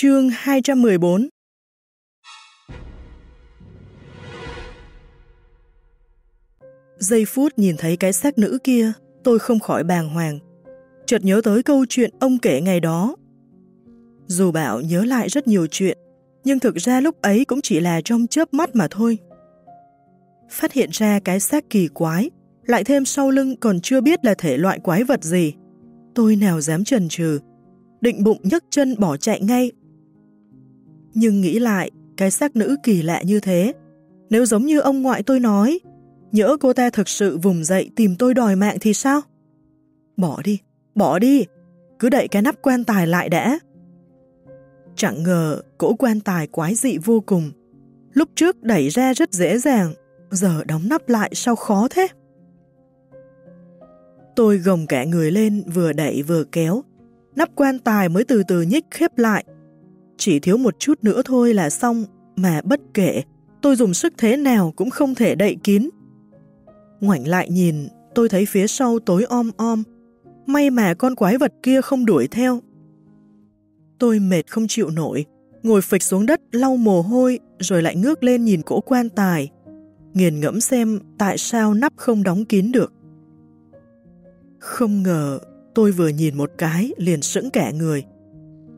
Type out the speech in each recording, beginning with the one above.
Chương 214 Giây phút nhìn thấy cái xác nữ kia, tôi không khỏi bàng hoàng. Chợt nhớ tới câu chuyện ông kể ngày đó. Dù bảo nhớ lại rất nhiều chuyện, nhưng thực ra lúc ấy cũng chỉ là trong chớp mắt mà thôi. Phát hiện ra cái xác kỳ quái, lại thêm sau lưng còn chưa biết là thể loại quái vật gì. Tôi nào dám chần chừ, định bụng nhấc chân bỏ chạy ngay. Nhưng nghĩ lại, cái xác nữ kỳ lạ như thế, nếu giống như ông ngoại tôi nói, nhỡ cô ta thực sự vùng dậy tìm tôi đòi mạng thì sao? Bỏ đi, bỏ đi, cứ đậy cái nắp quan tài lại đã. Chẳng ngờ cỗ quan tài quái dị vô cùng. Lúc trước đẩy ra rất dễ dàng, giờ đóng nắp lại sao khó thế? Tôi gồng cả người lên vừa đẩy vừa kéo. Nắp quan tài mới từ từ nhích khép lại. Chỉ thiếu một chút nữa thôi là xong, mà bất kể, tôi dùng sức thế nào cũng không thể đậy kín. Ngoảnh lại nhìn, tôi thấy phía sau tối om om. May mà con quái vật kia không đuổi theo. Tôi mệt không chịu nổi, ngồi phịch xuống đất lau mồ hôi rồi lại ngước lên nhìn cỗ quan tài. Nghiền ngẫm xem tại sao nắp không đóng kín được. Không ngờ tôi vừa nhìn một cái liền sững cả người.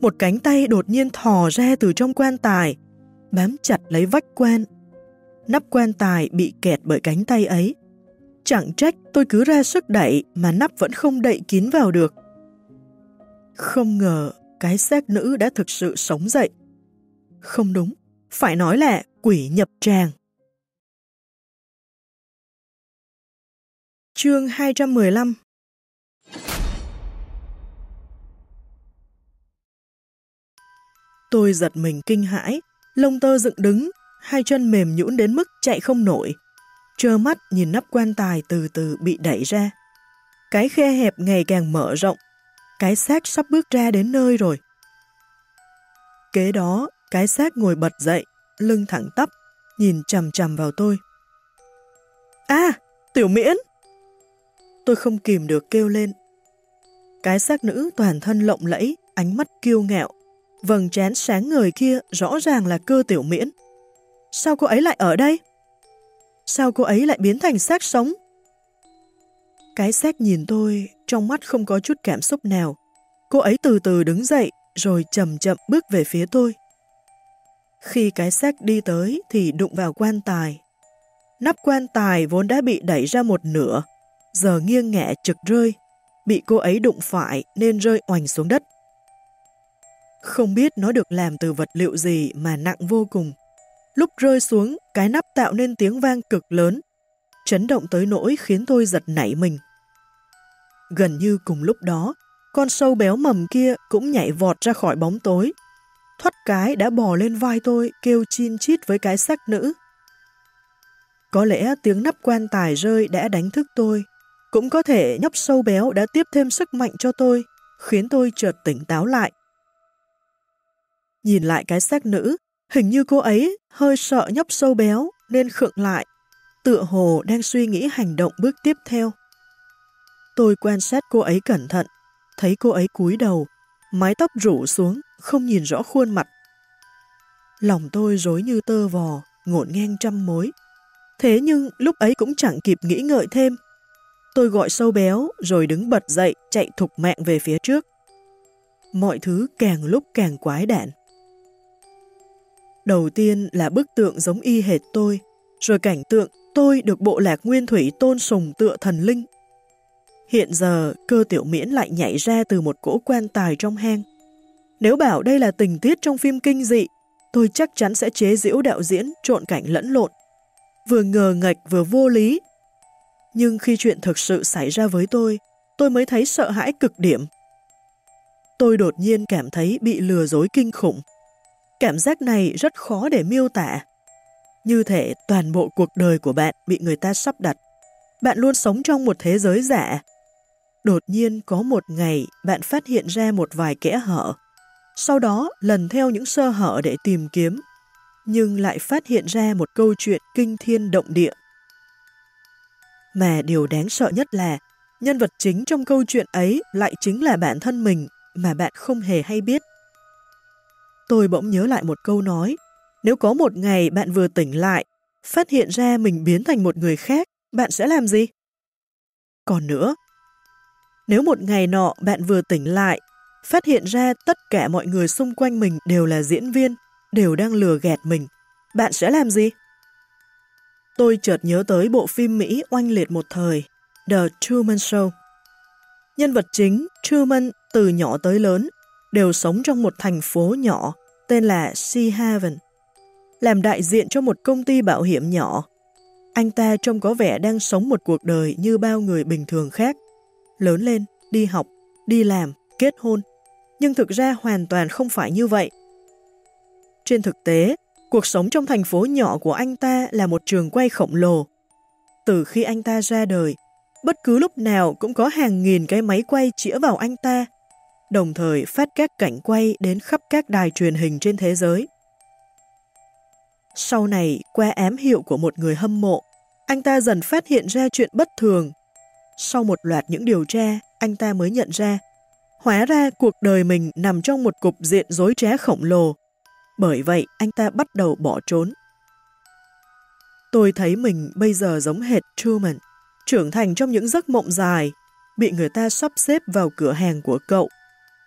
Một cánh tay đột nhiên thò ra từ trong quan tài, bám chặt lấy vách quan. Nắp quan tài bị kẹt bởi cánh tay ấy. Chẳng trách tôi cứ ra sức đẩy mà nắp vẫn không đậy kín vào được. Không ngờ cái xác nữ đã thực sự sống dậy. Không đúng, phải nói là quỷ nhập tràng. Chương 215 Tôi giật mình kinh hãi, lông tơ dựng đứng, hai chân mềm nhũn đến mức chạy không nổi. Trơ mắt nhìn nắp quan tài từ từ bị đẩy ra. Cái khe hẹp ngày càng mở rộng, cái xác sắp bước ra đến nơi rồi. Kế đó, cái xác ngồi bật dậy, lưng thẳng tắp, nhìn chầm chầm vào tôi. À, tiểu miễn! Tôi không kìm được kêu lên. Cái xác nữ toàn thân lộng lẫy, ánh mắt kiêu ngạo, vầng trán sáng người kia rõ ràng là cơ tiểu miễn. Sao cô ấy lại ở đây? Sao cô ấy lại biến thành xác sống? Cái xác nhìn tôi, trong mắt không có chút cảm xúc nào. Cô ấy từ từ đứng dậy, rồi chậm chậm bước về phía tôi. Khi cái xác đi tới thì đụng vào quan tài. Nắp quan tài vốn đã bị đẩy ra một nửa, giờ nghiêng ngẹ trực rơi, bị cô ấy đụng phải nên rơi oành xuống đất. Không biết nó được làm từ vật liệu gì mà nặng vô cùng. Lúc rơi xuống, cái nắp tạo nên tiếng vang cực lớn, chấn động tới nỗi khiến tôi giật nảy mình. Gần như cùng lúc đó, con sâu béo mầm kia cũng nhảy vọt ra khỏi bóng tối. Thoát cái đã bò lên vai tôi, kêu chin chít với cái sắc nữ. Có lẽ tiếng nắp quan tài rơi đã đánh thức tôi. Cũng có thể nhóc sâu béo đã tiếp thêm sức mạnh cho tôi, khiến tôi chợt tỉnh táo lại. Nhìn lại cái xác nữ, hình như cô ấy hơi sợ nhóc sâu béo nên khựng lại, tựa hồ đang suy nghĩ hành động bước tiếp theo. Tôi quan sát cô ấy cẩn thận, thấy cô ấy cúi đầu, mái tóc rủ xuống, không nhìn rõ khuôn mặt. Lòng tôi rối như tơ vò, ngổn ngang trăm mối. Thế nhưng lúc ấy cũng chẳng kịp nghĩ ngợi thêm. Tôi gọi sâu béo rồi đứng bật dậy chạy thục mạng về phía trước. Mọi thứ càng lúc càng quái đản. Đầu tiên là bức tượng giống y hệt tôi, rồi cảnh tượng tôi được bộ lạc nguyên thủy tôn sùng tựa thần linh Hiện giờ, cơ tiểu miễn lại nhảy ra từ một cỗ quan tài trong hang. Nếu bảo đây là tình tiết trong phim kinh dị, tôi chắc chắn sẽ chế giễu đạo diễn trộn cảnh lẫn lộn. Vừa ngờ ngạch vừa vô lý. Nhưng khi chuyện thực sự xảy ra với tôi, tôi mới thấy sợ hãi cực điểm. Tôi đột nhiên cảm thấy bị lừa dối kinh khủng. Cảm giác này rất khó để miêu tả. Như thể toàn bộ cuộc đời của bạn bị người ta sắp đặt. Bạn luôn sống trong một thế giới giả, Đột nhiên có một ngày bạn phát hiện ra một vài kẽ hở. Sau đó lần theo những sơ hở để tìm kiếm, nhưng lại phát hiện ra một câu chuyện kinh thiên động địa. Mà điều đáng sợ nhất là nhân vật chính trong câu chuyện ấy lại chính là bản thân mình mà bạn không hề hay biết tôi bỗng nhớ lại một câu nói. Nếu có một ngày bạn vừa tỉnh lại, phát hiện ra mình biến thành một người khác, bạn sẽ làm gì? Còn nữa, nếu một ngày nọ bạn vừa tỉnh lại, phát hiện ra tất cả mọi người xung quanh mình đều là diễn viên, đều đang lừa gạt mình, bạn sẽ làm gì? Tôi chợt nhớ tới bộ phim Mỹ oanh liệt một thời, The Truman Show. Nhân vật chính, Truman, từ nhỏ tới lớn, đều sống trong một thành phố nhỏ tên là Sea Haven. Làm đại diện cho một công ty bảo hiểm nhỏ, anh ta trông có vẻ đang sống một cuộc đời như bao người bình thường khác. Lớn lên, đi học, đi làm, kết hôn. Nhưng thực ra hoàn toàn không phải như vậy. Trên thực tế, cuộc sống trong thành phố nhỏ của anh ta là một trường quay khổng lồ. Từ khi anh ta ra đời, bất cứ lúc nào cũng có hàng nghìn cái máy quay chĩa vào anh ta, đồng thời phát các cảnh quay đến khắp các đài truyền hình trên thế giới. Sau này, qua ám hiệu của một người hâm mộ, anh ta dần phát hiện ra chuyện bất thường. Sau một loạt những điều tra, anh ta mới nhận ra, hóa ra cuộc đời mình nằm trong một cục diện dối trá khổng lồ. Bởi vậy, anh ta bắt đầu bỏ trốn. Tôi thấy mình bây giờ giống hệt Truman, trưởng thành trong những giấc mộng dài, bị người ta sắp xếp vào cửa hàng của cậu,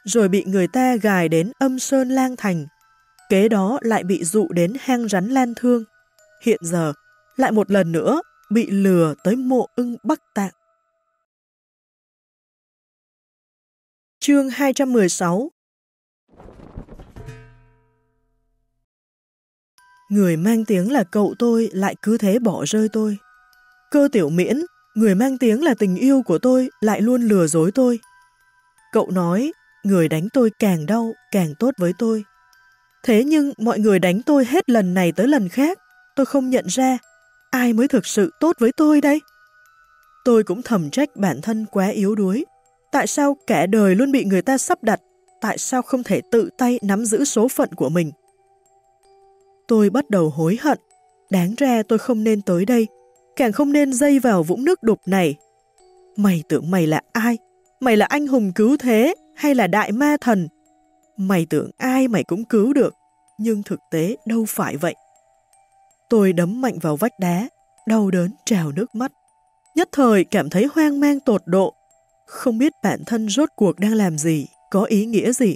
rồi bị người ta gài đến âm sơn lang thành kế đó lại bị dụ đến hang rắn lan thương. Hiện giờ, lại một lần nữa bị lừa tới mộ ưng Bắc Tạng. Chương 216 Người mang tiếng là cậu tôi lại cứ thế bỏ rơi tôi. Cơ tiểu miễn, người mang tiếng là tình yêu của tôi lại luôn lừa dối tôi. Cậu nói, người đánh tôi càng đau, càng tốt với tôi. Thế nhưng mọi người đánh tôi hết lần này tới lần khác, tôi không nhận ra ai mới thực sự tốt với tôi đây. Tôi cũng thầm trách bản thân quá yếu đuối. Tại sao cả đời luôn bị người ta sắp đặt? Tại sao không thể tự tay nắm giữ số phận của mình? Tôi bắt đầu hối hận. Đáng ra tôi không nên tới đây, càng không nên dây vào vũng nước đục này. Mày tưởng mày là ai? Mày là anh hùng cứu thế hay là đại ma thần Mày tưởng ai mày cũng cứu được, nhưng thực tế đâu phải vậy. Tôi đấm mạnh vào vách đá, đau đớn trào nước mắt. Nhất thời cảm thấy hoang mang tột độ, không biết bản thân rốt cuộc đang làm gì, có ý nghĩa gì.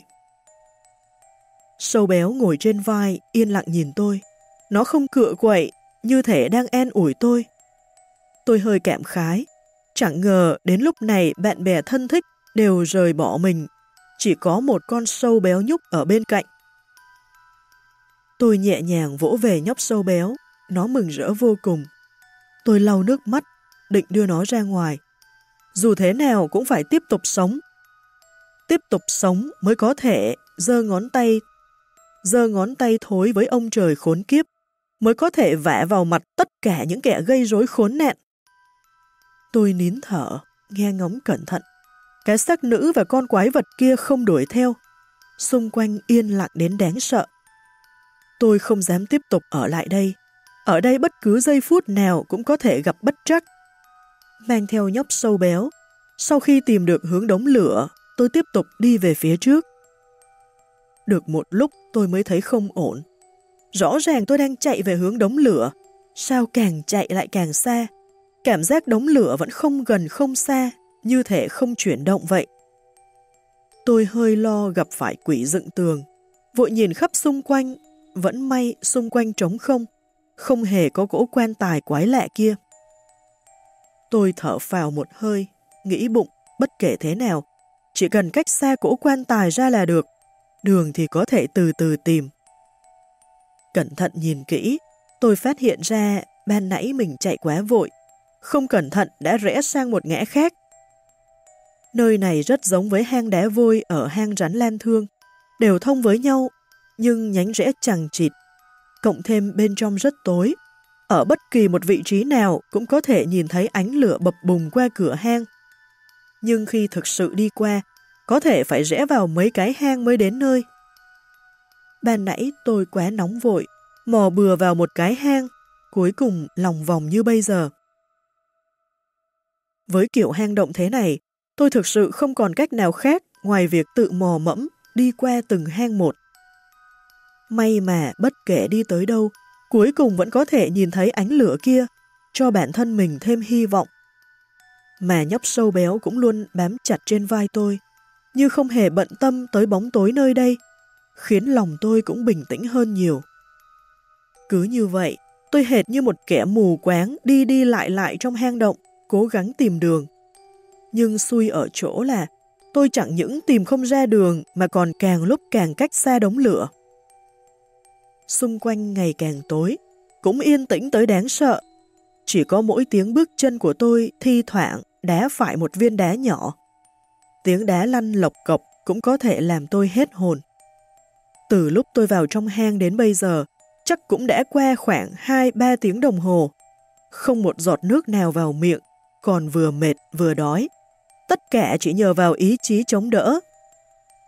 Sâu béo ngồi trên vai, yên lặng nhìn tôi. Nó không cựa quậy, như thể đang en ủi tôi. Tôi hơi cảm khái. Chẳng ngờ đến lúc này bạn bè thân thích đều rời bỏ mình chỉ có một con sâu béo nhúc ở bên cạnh. Tôi nhẹ nhàng vỗ về nhóc sâu béo, nó mừng rỡ vô cùng. Tôi lau nước mắt, định đưa nó ra ngoài. Dù thế nào cũng phải tiếp tục sống. Tiếp tục sống mới có thể giơ ngón tay giơ ngón tay thối với ông trời khốn kiếp, mới có thể vẽ vào mặt tất cả những kẻ gây rối khốn nạn. Tôi nín thở, nghe ngóng cẩn thận. Cái xác nữ và con quái vật kia không đuổi theo. Xung quanh yên lặng đến đáng sợ. Tôi không dám tiếp tục ở lại đây. Ở đây bất cứ giây phút nào cũng có thể gặp bất trắc. Mang theo nhóc sâu béo. Sau khi tìm được hướng đống lửa, tôi tiếp tục đi về phía trước. Được một lúc tôi mới thấy không ổn. Rõ ràng tôi đang chạy về hướng đống lửa. Sao càng chạy lại càng xa? Cảm giác đống lửa vẫn không gần không xa, như thể không chuyển động vậy. Tôi hơi lo gặp phải quỷ dựng tường, vội nhìn khắp xung quanh, vẫn may xung quanh trống không, không hề có gỗ quan tài quái lạ kia. Tôi thở phào một hơi, nghĩ bụng, bất kể thế nào, chỉ cần cách xa cỗ quan tài ra là được, đường thì có thể từ từ tìm. Cẩn thận nhìn kỹ, tôi phát hiện ra ban nãy mình chạy quá vội, không cẩn thận đã rẽ sang một ngã khác, Nơi này rất giống với hang đá vôi ở hang rắn lan thương, đều thông với nhau, nhưng nhánh rẽ chẳng chịt. Cộng thêm bên trong rất tối, ở bất kỳ một vị trí nào cũng có thể nhìn thấy ánh lửa bập bùng qua cửa hang. Nhưng khi thực sự đi qua, có thể phải rẽ vào mấy cái hang mới đến nơi. Ban nãy tôi quá nóng vội, mò bừa vào một cái hang, cuối cùng lòng vòng như bây giờ. Với kiểu hang động thế này, Tôi thực sự không còn cách nào khác ngoài việc tự mò mẫm đi qua từng hang một. May mà bất kể đi tới đâu, cuối cùng vẫn có thể nhìn thấy ánh lửa kia, cho bản thân mình thêm hy vọng. Mà nhóc sâu béo cũng luôn bám chặt trên vai tôi, như không hề bận tâm tới bóng tối nơi đây, khiến lòng tôi cũng bình tĩnh hơn nhiều. Cứ như vậy, tôi hệt như một kẻ mù quáng đi đi lại lại trong hang động, cố gắng tìm đường. Nhưng xui ở chỗ là tôi chẳng những tìm không ra đường mà còn càng lúc càng cách xa đống lửa. Xung quanh ngày càng tối, cũng yên tĩnh tới đáng sợ. Chỉ có mỗi tiếng bước chân của tôi thi thoảng đá phải một viên đá nhỏ. Tiếng đá lăn lộc cộc cũng có thể làm tôi hết hồn. Từ lúc tôi vào trong hang đến bây giờ, chắc cũng đã qua khoảng 2-3 tiếng đồng hồ. Không một giọt nước nào vào miệng, còn vừa mệt vừa đói. Tất cả chỉ nhờ vào ý chí chống đỡ.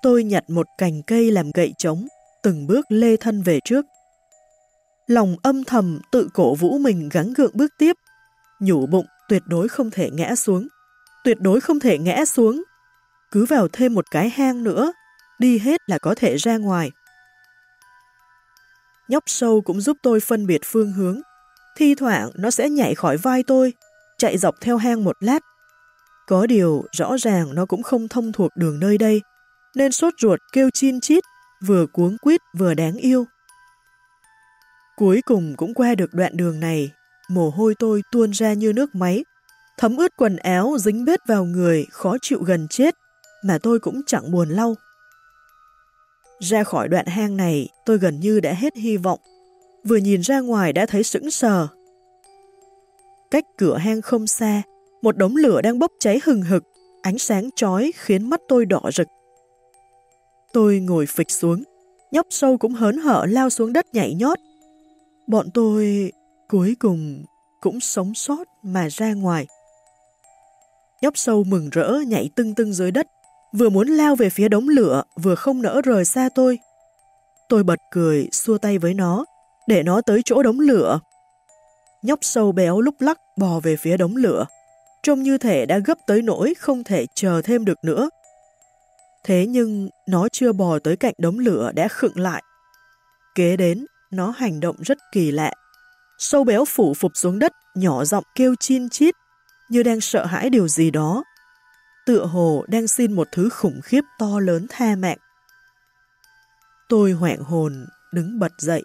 Tôi nhặt một cành cây làm gậy chống, từng bước lê thân về trước. Lòng âm thầm tự cổ vũ mình gắng gượng bước tiếp, nhủ bụng tuyệt đối không thể ngã xuống. Tuyệt đối không thể ngã xuống. Cứ vào thêm một cái hang nữa, đi hết là có thể ra ngoài. Nhóc sâu cũng giúp tôi phân biệt phương hướng. Thi thoảng nó sẽ nhảy khỏi vai tôi, chạy dọc theo hang một lát. Có điều rõ ràng nó cũng không thông thuộc đường nơi đây, nên sốt ruột kêu chin chít, vừa cuống quýt vừa đáng yêu. Cuối cùng cũng qua được đoạn đường này, mồ hôi tôi tuôn ra như nước máy, thấm ướt quần áo dính bết vào người khó chịu gần chết, mà tôi cũng chẳng buồn lau. Ra khỏi đoạn hang này, tôi gần như đã hết hy vọng. Vừa nhìn ra ngoài đã thấy sững sờ. Cách cửa hang không xa, một đống lửa đang bốc cháy hừng hực, ánh sáng chói khiến mắt tôi đỏ rực. Tôi ngồi phịch xuống, nhóc sâu cũng hớn hở lao xuống đất nhảy nhót. Bọn tôi cuối cùng cũng sống sót mà ra ngoài. Nhóc sâu mừng rỡ nhảy tưng tưng dưới đất, vừa muốn lao về phía đống lửa, vừa không nỡ rời xa tôi. Tôi bật cười, xua tay với nó, để nó tới chỗ đống lửa. Nhóc sâu béo lúc lắc bò về phía đống lửa, trông như thể đã gấp tới nỗi không thể chờ thêm được nữa. Thế nhưng nó chưa bò tới cạnh đống lửa đã khựng lại. Kế đến, nó hành động rất kỳ lạ. Sâu béo phủ phục xuống đất, nhỏ giọng kêu chin chít, như đang sợ hãi điều gì đó tựa hồ đang xin một thứ khủng khiếp to lớn tha mạng. Tôi hoảng hồn, đứng bật dậy.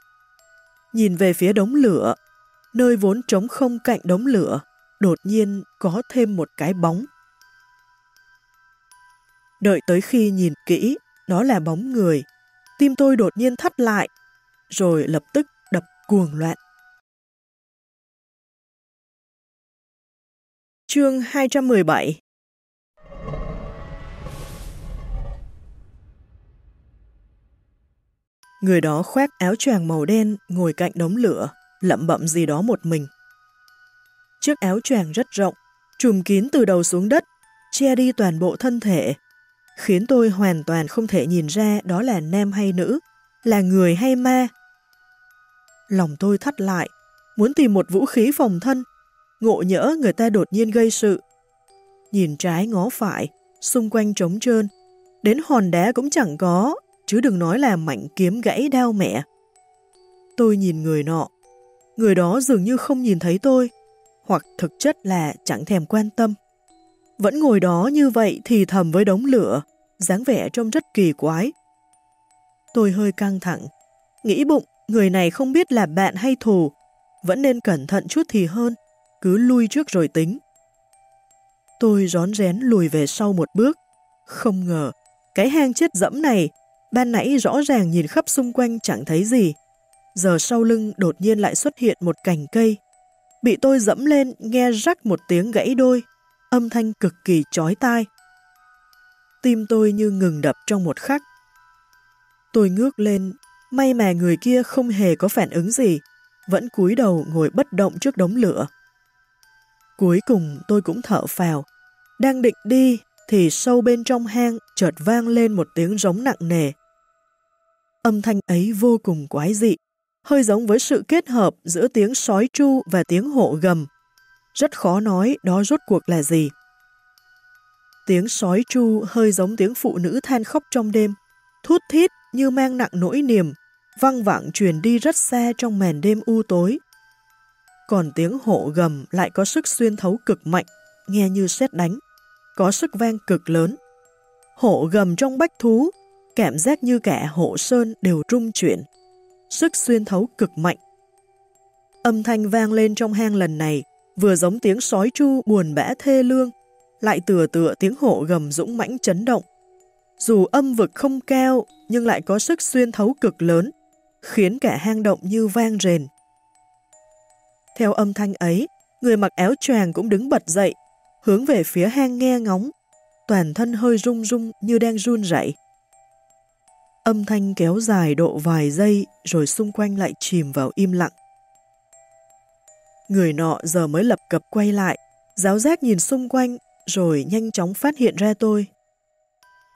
Nhìn về phía đống lửa, nơi vốn trống không cạnh đống lửa, đột nhiên có thêm một cái bóng. Đợi tới khi nhìn kỹ, đó là bóng người, tim tôi đột nhiên thắt lại, rồi lập tức đập cuồng loạn. Chương 217 Người đó khoác áo choàng màu đen ngồi cạnh đống lửa, lẩm bẩm gì đó một mình. Chiếc áo choàng rất rộng, trùm kín từ đầu xuống đất, che đi toàn bộ thân thể, khiến tôi hoàn toàn không thể nhìn ra đó là nam hay nữ, là người hay ma. Lòng tôi thắt lại, muốn tìm một vũ khí phòng thân, ngộ nhỡ người ta đột nhiên gây sự. Nhìn trái ngó phải, xung quanh trống trơn, đến hòn đá cũng chẳng có, chứ đừng nói là mảnh kiếm gãy đau mẹ. Tôi nhìn người nọ, người đó dường như không nhìn thấy tôi, hoặc thực chất là chẳng thèm quan tâm. Vẫn ngồi đó như vậy thì thầm với đống lửa, dáng vẻ trông rất kỳ quái. Tôi hơi căng thẳng, nghĩ bụng người này không biết là bạn hay thù, vẫn nên cẩn thận chút thì hơn, cứ lui trước rồi tính. Tôi rón rén lùi về sau một bước, không ngờ cái hang chết dẫm này Ban nãy rõ ràng nhìn khắp xung quanh chẳng thấy gì. Giờ sau lưng đột nhiên lại xuất hiện một cành cây. Bị tôi dẫm lên nghe rắc một tiếng gãy đôi, âm thanh cực kỳ chói tai. Tim tôi như ngừng đập trong một khắc. Tôi ngước lên, may mà người kia không hề có phản ứng gì, vẫn cúi đầu ngồi bất động trước đống lửa. Cuối cùng tôi cũng thở phào, đang định đi thì sâu bên trong hang chợt vang lên một tiếng rống nặng nề. Âm thanh ấy vô cùng quái dị, hơi giống với sự kết hợp giữa tiếng sói tru và tiếng hộ gầm. Rất khó nói đó rốt cuộc là gì. Tiếng sói tru hơi giống tiếng phụ nữ than khóc trong đêm, thút thít như mang nặng nỗi niềm, văng vẳng truyền đi rất xa trong màn đêm u tối. Còn tiếng hộ gầm lại có sức xuyên thấu cực mạnh, nghe như sét đánh, có sức vang cực lớn. Hộ gầm trong bách thú, cảm giác như cả hộ sơn đều rung chuyển, sức xuyên thấu cực mạnh. Âm thanh vang lên trong hang lần này, vừa giống tiếng sói chu buồn bã thê lương, lại tựa tựa tiếng hộ gầm dũng mãnh chấn động. Dù âm vực không cao, nhưng lại có sức xuyên thấu cực lớn, khiến cả hang động như vang rền. Theo âm thanh ấy, người mặc áo choàng cũng đứng bật dậy, hướng về phía hang nghe ngóng, toàn thân hơi rung rung như đang run rẩy. Âm thanh kéo dài độ vài giây rồi xung quanh lại chìm vào im lặng. Người nọ giờ mới lập cập quay lại, giáo giác nhìn xung quanh rồi nhanh chóng phát hiện ra tôi.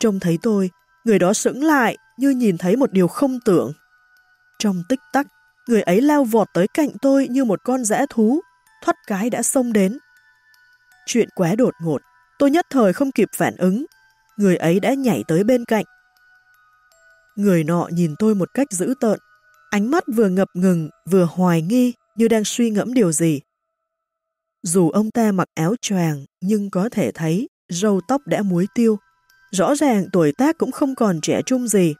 Trông thấy tôi, người đó sững lại như nhìn thấy một điều không tưởng. Trong tích tắc, người ấy lao vọt tới cạnh tôi như một con dã thú, thoát cái đã xông đến. Chuyện quá đột ngột, tôi nhất thời không kịp phản ứng, người ấy đã nhảy tới bên cạnh. Người nọ nhìn tôi một cách dữ tợn, ánh mắt vừa ngập ngừng vừa hoài nghi như đang suy ngẫm điều gì. Dù ông ta mặc áo choàng nhưng có thể thấy râu tóc đã muối tiêu, rõ ràng tuổi tác cũng không còn trẻ trung gì.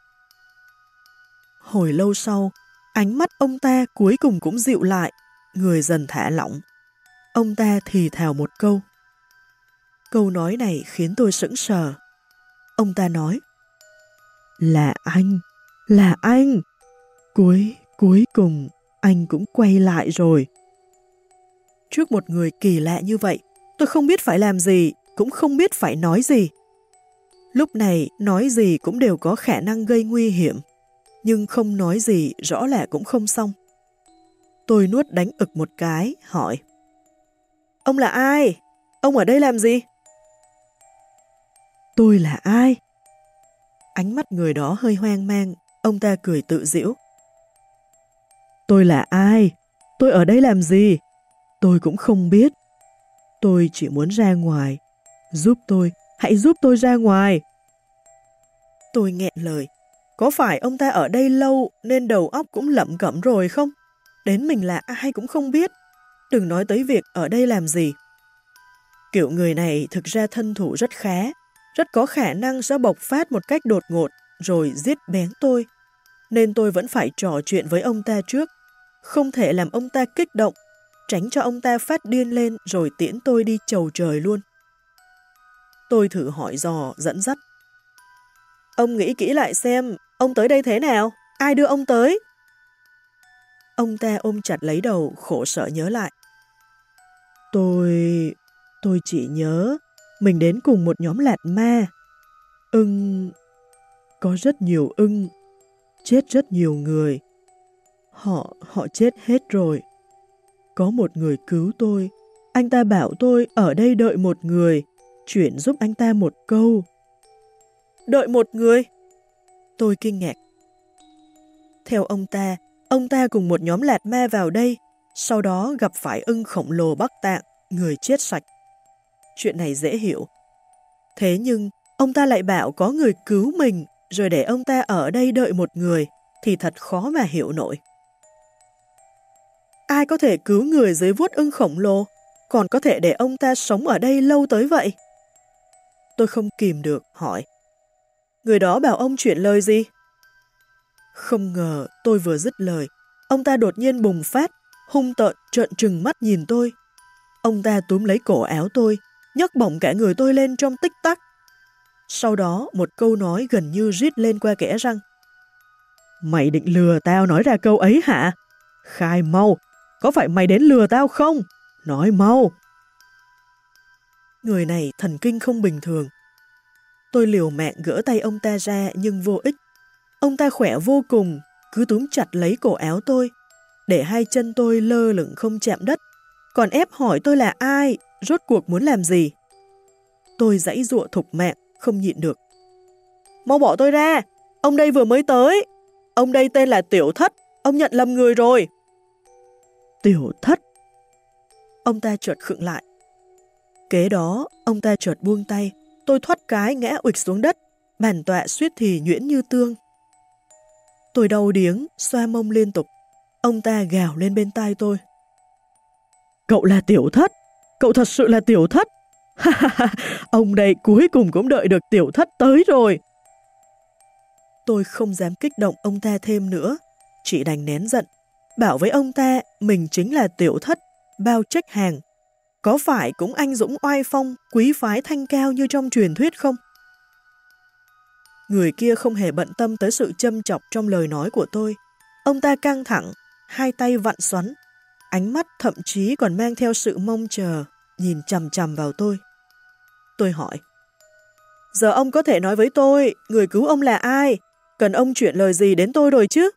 Hồi lâu sau, ánh mắt ông ta cuối cùng cũng dịu lại, người dần thả lỏng. Ông ta thì thào một câu. Câu nói này khiến tôi sững sờ. Ông ta nói, là anh, là anh. Cuối, cuối cùng, anh cũng quay lại rồi. Trước một người kỳ lạ như vậy, tôi không biết phải làm gì, cũng không biết phải nói gì. Lúc này, nói gì cũng đều có khả năng gây nguy hiểm, nhưng không nói gì rõ là cũng không xong. Tôi nuốt đánh ực một cái, hỏi. Ông là ai? Ông ở đây làm gì? Tôi là ai? Ánh mắt người đó hơi hoang mang, ông ta cười tự giễu. Tôi là ai? Tôi ở đây làm gì? Tôi cũng không biết. Tôi chỉ muốn ra ngoài. Giúp tôi, hãy giúp tôi ra ngoài. Tôi nghẹn lời. Có phải ông ta ở đây lâu nên đầu óc cũng lẩm cẩm rồi không? Đến mình là ai cũng không biết. Đừng nói tới việc ở đây làm gì. Kiểu người này thực ra thân thủ rất khá, rất có khả năng sẽ bộc phát một cách đột ngột rồi giết bén tôi. Nên tôi vẫn phải trò chuyện với ông ta trước, không thể làm ông ta kích động tránh cho ông ta phát điên lên rồi tiễn tôi đi chầu trời luôn. Tôi thử hỏi dò, dẫn dắt. Ông nghĩ kỹ lại xem, ông tới đây thế nào? Ai đưa ông tới? Ông ta ôm chặt lấy đầu, khổ sở nhớ lại. Tôi... tôi chỉ nhớ mình đến cùng một nhóm lạt ma. Ưng... có rất nhiều ưng, chết rất nhiều người. Họ... họ chết hết rồi. Có một người cứu tôi. Anh ta bảo tôi ở đây đợi một người, chuyển giúp anh ta một câu. Đợi một người? Tôi kinh ngạc. Theo ông ta, ông ta cùng một nhóm lạt ma vào đây, sau đó gặp phải ưng khổng lồ Bắc Tạng, người chết sạch. Chuyện này dễ hiểu. Thế nhưng, ông ta lại bảo có người cứu mình, rồi để ông ta ở đây đợi một người, thì thật khó mà hiểu nổi. Ai có thể cứu người dưới vuốt ưng khổng lồ, còn có thể để ông ta sống ở đây lâu tới vậy? Tôi không kìm được, hỏi. Người đó bảo ông chuyển lời gì? Không ngờ tôi vừa dứt lời, ông ta đột nhiên bùng phát, hung tợn trợn trừng mắt nhìn tôi. Ông ta túm lấy cổ áo tôi, nhấc bổng cả người tôi lên trong tích tắc. Sau đó một câu nói gần như rít lên qua kẽ răng. Mày định lừa tao nói ra câu ấy hả? Khai mau, có phải mày đến lừa tao không? Nói mau. Người này thần kinh không bình thường. Tôi liều mạng gỡ tay ông ta ra nhưng vô ích. Ông ta khỏe vô cùng, cứ túm chặt lấy cổ áo tôi, để hai chân tôi lơ lửng không chạm đất, còn ép hỏi tôi là ai, rốt cuộc muốn làm gì. Tôi dãy dụa thục mạng, không nhịn được. Mau bỏ tôi ra, ông đây vừa mới tới. Ông đây tên là Tiểu Thất, ông nhận lầm người rồi. Tiểu thất. Ông ta chợt khựng lại. Kế đó, ông ta chợt buông tay, tôi thoát cái ngã ụịch xuống đất, bàn tọa suýt thì nhuyễn như tương. Tôi đau điếng, xoa mông liên tục. Ông ta gào lên bên tai tôi. Cậu là tiểu thất, cậu thật sự là tiểu thất. Ha ha ha, ông đây cuối cùng cũng đợi được tiểu thất tới rồi. Tôi không dám kích động ông ta thêm nữa, chỉ đành nén giận, bảo với ông ta mình chính là tiểu thất, bao trách hàng. Có phải cũng anh dũng oai phong, quý phái thanh cao như trong truyền thuyết không? Người kia không hề bận tâm tới sự châm chọc trong lời nói của tôi. Ông ta căng thẳng, hai tay vặn xoắn, ánh mắt thậm chí còn mang theo sự mong chờ, nhìn chầm chầm vào tôi. Tôi hỏi, giờ ông có thể nói với tôi, người cứu ông là ai? Cần ông chuyển lời gì đến tôi rồi chứ?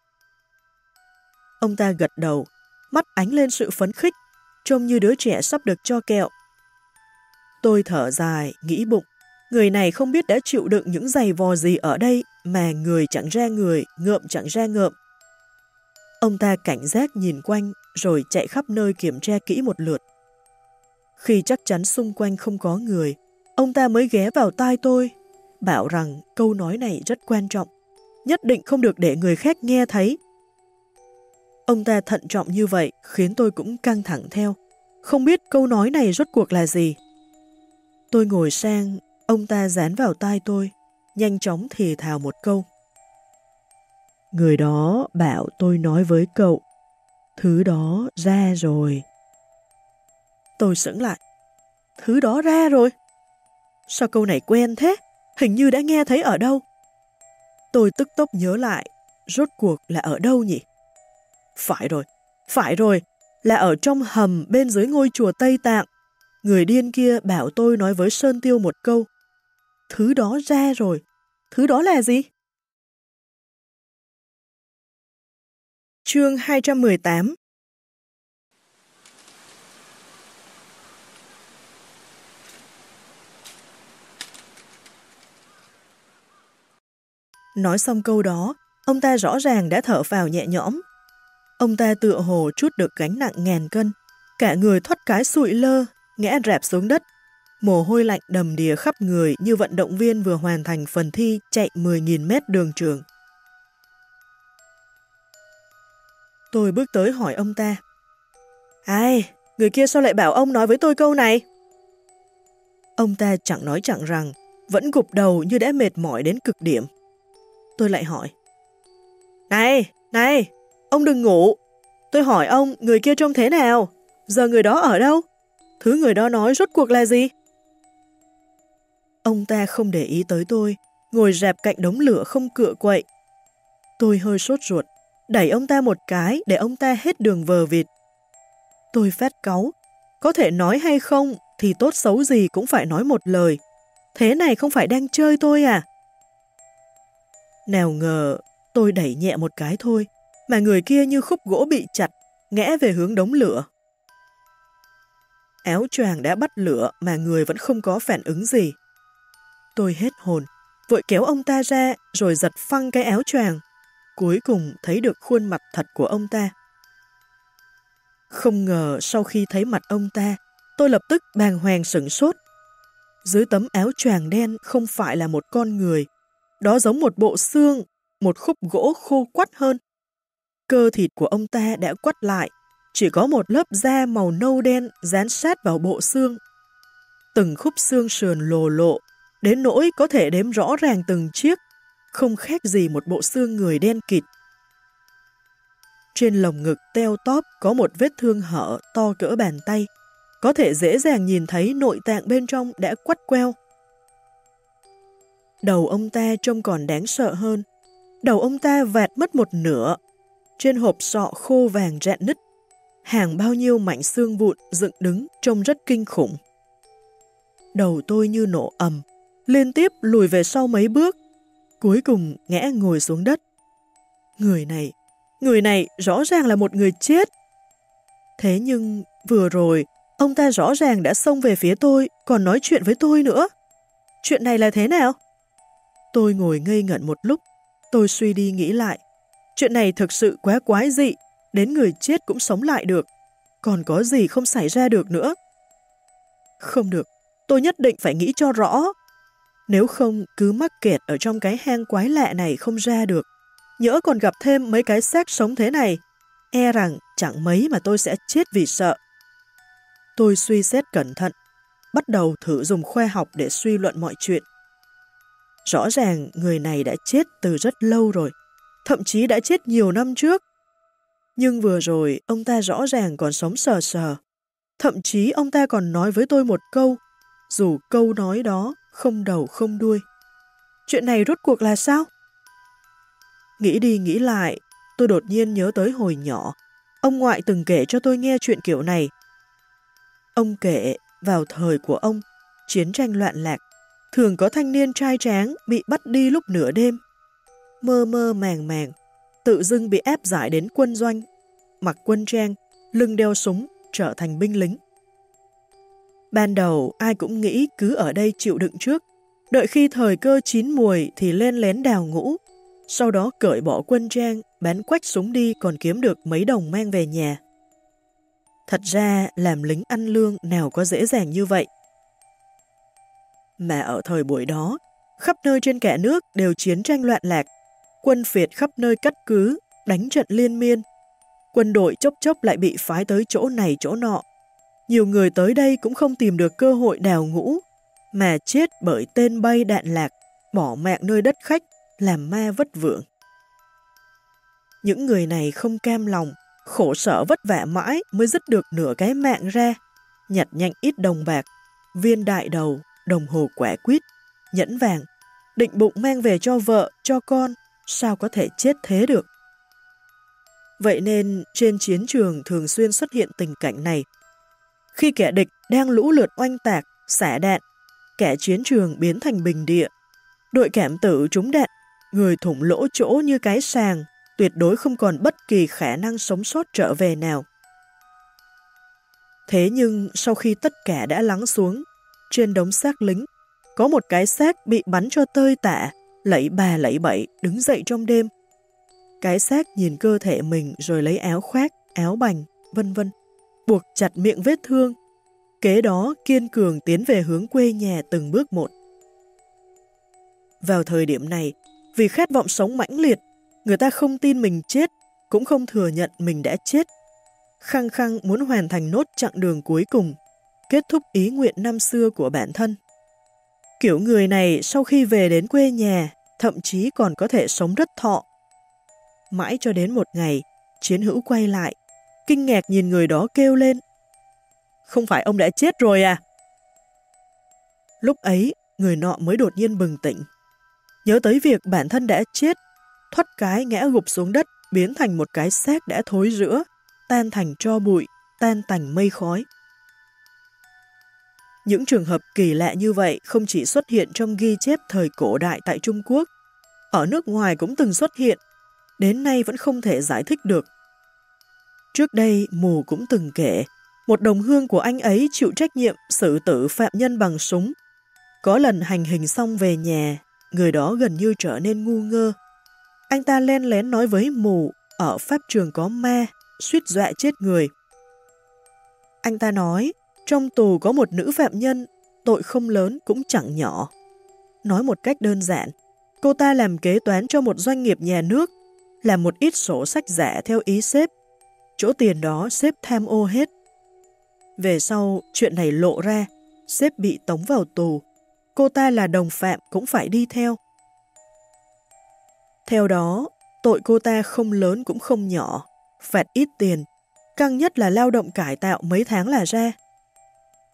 Ông ta gật đầu, mắt ánh lên sự phấn khích, trông như đứa trẻ sắp được cho kẹo. Tôi thở dài, nghĩ bụng, người này không biết đã chịu đựng những giày vò gì ở đây mà người chẳng ra người, ngợm chẳng ra ngợm. Ông ta cảnh giác nhìn quanh rồi chạy khắp nơi kiểm tra kỹ một lượt. Khi chắc chắn xung quanh không có người, ông ta mới ghé vào tai tôi, bảo rằng câu nói này rất quan trọng, nhất định không được để người khác nghe thấy. Ông ta thận trọng như vậy khiến tôi cũng căng thẳng theo, không biết câu nói này rốt cuộc là gì. Tôi ngồi sang, ông ta dán vào tai tôi, nhanh chóng thì thào một câu. Người đó bảo tôi nói với cậu, thứ đó ra rồi. Tôi sững lại, thứ đó ra rồi. Sao câu này quen thế? Hình như đã nghe thấy ở đâu. Tôi tức tốc nhớ lại, rốt cuộc là ở đâu nhỉ? Phải rồi, phải rồi, là ở trong hầm bên dưới ngôi chùa Tây Tạng. Người điên kia bảo tôi nói với Sơn Tiêu một câu. Thứ đó ra rồi, thứ đó là gì? Chương 218 Nói xong câu đó, ông ta rõ ràng đã thở vào nhẹ nhõm. Ông ta tựa hồ chút được gánh nặng ngàn cân, cả người thoát cái sụi lơ, ngã rạp xuống đất. Mồ hôi lạnh đầm đìa khắp người như vận động viên vừa hoàn thành phần thi chạy 10.000 mét đường trường. Tôi bước tới hỏi ông ta. Ai, người kia sao lại bảo ông nói với tôi câu này? Ông ta chẳng nói chẳng rằng, vẫn gục đầu như đã mệt mỏi đến cực điểm. Tôi lại hỏi. Này, này, ông đừng ngủ. Tôi hỏi ông, người kia trông thế nào? Giờ người đó ở đâu? Thứ người đó nói rốt cuộc là gì? Ông ta không để ý tới tôi, ngồi rạp cạnh đống lửa không cựa quậy. Tôi hơi sốt ruột, đẩy ông ta một cái để ông ta hết đường vờ vịt. Tôi phát cáu, có thể nói hay không thì tốt xấu gì cũng phải nói một lời. Thế này không phải đang chơi tôi à? Nào ngờ tôi đẩy nhẹ một cái thôi, mà người kia như khúc gỗ bị chặt, ngã về hướng đống lửa. Áo choàng đã bắt lửa mà người vẫn không có phản ứng gì. Tôi hết hồn, vội kéo ông ta ra rồi giật phăng cái áo choàng cuối cùng thấy được khuôn mặt thật của ông ta. Không ngờ sau khi thấy mặt ông ta, tôi lập tức bàng hoàng sửng sốt. Dưới tấm áo choàng đen không phải là một con người, đó giống một bộ xương, một khúc gỗ khô quắt hơn. Cơ thịt của ông ta đã quắt lại, chỉ có một lớp da màu nâu đen dán sát vào bộ xương. Từng khúc xương sườn lồ lộ, đến nỗi có thể đếm rõ ràng từng chiếc không khác gì một bộ xương người đen kịt. Trên lồng ngực teo tóp có một vết thương hở to cỡ bàn tay, có thể dễ dàng nhìn thấy nội tạng bên trong đã quắt queo. Đầu ông ta trông còn đáng sợ hơn. Đầu ông ta vạt mất một nửa. Trên hộp sọ khô vàng rạn nứt, hàng bao nhiêu mảnh xương vụn dựng đứng trông rất kinh khủng. Đầu tôi như nổ ầm, liên tiếp lùi về sau mấy bước, cuối cùng ngã ngồi xuống đất. Người này, người này rõ ràng là một người chết. Thế nhưng vừa rồi, ông ta rõ ràng đã xông về phía tôi, còn nói chuyện với tôi nữa. Chuyện này là thế nào? Tôi ngồi ngây ngẩn một lúc, tôi suy đi nghĩ lại. Chuyện này thực sự quá quái dị, đến người chết cũng sống lại được. Còn có gì không xảy ra được nữa? Không được, tôi nhất định phải nghĩ cho rõ nếu không, cứ mắc kẹt ở trong cái hang quái lạ này không ra được. nhỡ còn gặp thêm mấy cái xác sống thế này, e rằng chẳng mấy mà tôi sẽ chết vì sợ. Tôi suy xét cẩn thận, bắt đầu thử dùng khoa học để suy luận mọi chuyện. Rõ ràng người này đã chết từ rất lâu rồi, thậm chí đã chết nhiều năm trước. Nhưng vừa rồi ông ta rõ ràng còn sống sờ sờ. Thậm chí ông ta còn nói với tôi một câu, dù câu nói đó không đầu không đuôi. Chuyện này rốt cuộc là sao? Nghĩ đi nghĩ lại, tôi đột nhiên nhớ tới hồi nhỏ, ông ngoại từng kể cho tôi nghe chuyện kiểu này. Ông kể, vào thời của ông, chiến tranh loạn lạc, thường có thanh niên trai tráng bị bắt đi lúc nửa đêm. Mơ mơ màng màng, tự dưng bị ép giải đến quân doanh, mặc quân trang, lưng đeo súng, trở thành binh lính. Ban đầu ai cũng nghĩ cứ ở đây chịu đựng trước, đợi khi thời cơ chín mùi thì lên lén đào ngũ, sau đó cởi bỏ quân trang, bán quách súng đi còn kiếm được mấy đồng mang về nhà. Thật ra làm lính ăn lương nào có dễ dàng như vậy. Mà ở thời buổi đó, khắp nơi trên cả nước đều chiến tranh loạn lạc, quân phiệt khắp nơi cắt cứ, đánh trận liên miên. Quân đội chốc chốc lại bị phái tới chỗ này chỗ nọ. Nhiều người tới đây cũng không tìm được cơ hội đào ngũ, mà chết bởi tên bay đạn lạc, bỏ mạng nơi đất khách, làm ma vất vượng. Những người này không cam lòng, khổ sở vất vả mãi mới dứt được nửa cái mạng ra, nhặt nhanh ít đồng bạc, viên đại đầu, đồng hồ quả quýt, nhẫn vàng, định bụng mang về cho vợ, cho con, sao có thể chết thế được. Vậy nên trên chiến trường thường xuyên xuất hiện tình cảnh này. Khi kẻ địch đang lũ lượt oanh tạc, xả đạn, kẻ chiến trường biến thành bình địa. Đội cảm tử trúng đạn, người thủng lỗ chỗ như cái sàng, tuyệt đối không còn bất kỳ khả năng sống sót trở về nào. Thế nhưng sau khi tất cả đã lắng xuống, trên đống xác lính, có một cái xác bị bắn cho tơi tả, lẫy bà lẫy bậy, đứng dậy trong đêm. Cái xác nhìn cơ thể mình rồi lấy áo khoác, áo bành, vân vân, buộc chặt miệng vết thương. Kế đó kiên cường tiến về hướng quê nhà từng bước một. Vào thời điểm này, vì khát vọng sống mãnh liệt, người ta không tin mình chết, cũng không thừa nhận mình đã chết. Khăng khăng muốn hoàn thành nốt chặng đường cuối cùng, kết thúc ý nguyện năm xưa của bản thân. Kiểu người này sau khi về đến quê nhà, thậm chí còn có thể sống rất thọ. Mãi cho đến một ngày, chiến hữu quay lại, kinh ngạc nhìn người đó kêu lên. Không phải ông đã chết rồi à? Lúc ấy, người nọ mới đột nhiên bừng tỉnh. Nhớ tới việc bản thân đã chết, thoát cái ngã gục xuống đất, biến thành một cái xác đã thối rữa, tan thành tro bụi, tan tành mây khói. Những trường hợp kỳ lạ như vậy không chỉ xuất hiện trong ghi chép thời cổ đại tại Trung Quốc, ở nước ngoài cũng từng xuất hiện, đến nay vẫn không thể giải thích được. Trước đây, Mù cũng từng kể, một đồng hương của anh ấy chịu trách nhiệm xử tử phạm nhân bằng súng. Có lần hành hình xong về nhà, người đó gần như trở nên ngu ngơ. Anh ta len lén nói với Mù, ở pháp trường có ma, suýt dọa chết người. Anh ta nói, trong tù có một nữ phạm nhân, tội không lớn cũng chẳng nhỏ. Nói một cách đơn giản, cô ta làm kế toán cho một doanh nghiệp nhà nước, làm một ít sổ sách giả theo ý sếp. Chỗ tiền đó xếp tham ô hết. Về sau, chuyện này lộ ra, xếp bị tống vào tù. Cô ta là đồng phạm cũng phải đi theo. Theo đó, tội cô ta không lớn cũng không nhỏ, phạt ít tiền, căng nhất là lao động cải tạo mấy tháng là ra.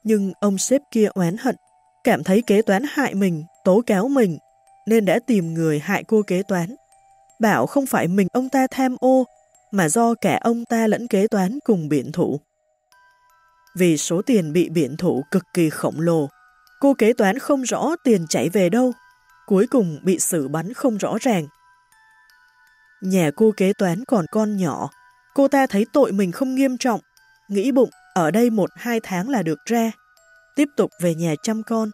Nhưng ông sếp kia oán hận, cảm thấy kế toán hại mình, tố cáo mình, nên đã tìm người hại cô kế toán. Bảo không phải mình ông ta tham ô, mà do cả ông ta lẫn kế toán cùng biện thủ. Vì số tiền bị biện thủ cực kỳ khổng lồ, cô kế toán không rõ tiền chảy về đâu, cuối cùng bị xử bắn không rõ ràng. Nhà cô kế toán còn con nhỏ, cô ta thấy tội mình không nghiêm trọng, nghĩ bụng ở đây một hai tháng là được ra, tiếp tục về nhà chăm con.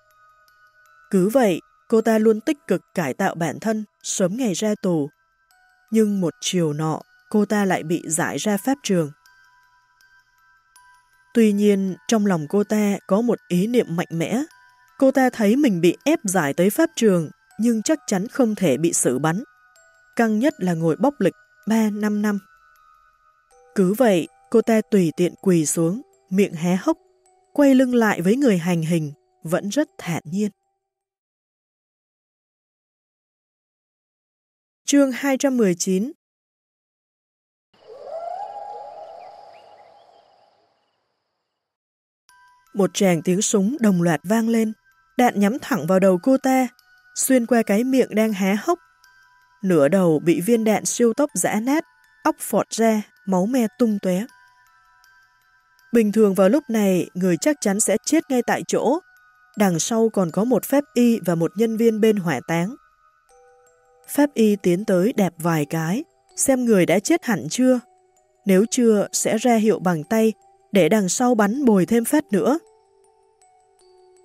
Cứ vậy, cô ta luôn tích cực cải tạo bản thân, sớm ngày ra tù. Nhưng một chiều nọ, cô ta lại bị giải ra pháp trường. Tuy nhiên, trong lòng cô ta có một ý niệm mạnh mẽ. Cô ta thấy mình bị ép giải tới pháp trường, nhưng chắc chắn không thể bị xử bắn. căng nhất là ngồi bóc lịch 3-5 năm. Cứ vậy, cô ta tùy tiện quỳ xuống, miệng hé hốc, quay lưng lại với người hành hình, vẫn rất thản nhiên. Chương 219 Một tràng tiếng súng đồng loạt vang lên, đạn nhắm thẳng vào đầu cô ta, xuyên qua cái miệng đang há hốc. Nửa đầu bị viên đạn siêu tốc giã nát, óc phọt ra, máu me tung tóe. Bình thường vào lúc này, người chắc chắn sẽ chết ngay tại chỗ. Đằng sau còn có một phép y và một nhân viên bên hỏa táng. Phép y tiến tới đẹp vài cái, xem người đã chết hẳn chưa. Nếu chưa, sẽ ra hiệu bằng tay, để đằng sau bắn bồi thêm phát nữa.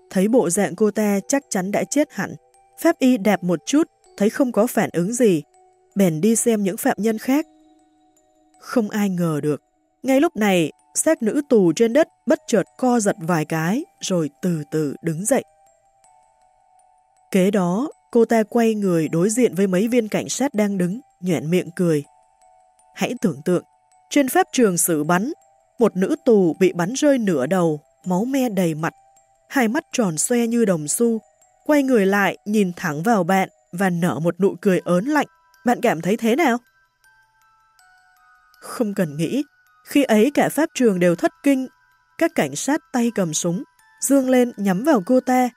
Thấy bộ dạng cô ta chắc chắn đã chết hẳn, phép y đẹp một chút, thấy không có phản ứng gì, bèn đi xem những phạm nhân khác. Không ai ngờ được, ngay lúc này, xác nữ tù trên đất bất chợt co giật vài cái, rồi từ từ đứng dậy. Kế đó, cô ta quay người đối diện với mấy viên cảnh sát đang đứng, nhoẹn miệng cười. Hãy tưởng tượng, trên pháp trường xử bắn, một nữ tù bị bắn rơi nửa đầu, máu me đầy mặt, hai mắt tròn xoe như đồng xu, quay người lại nhìn thẳng vào bạn và nở một nụ cười ớn lạnh. Bạn cảm thấy thế nào? Không cần nghĩ, khi ấy cả pháp trường đều thất kinh, các cảnh sát tay cầm súng, dương lên nhắm vào cô ta,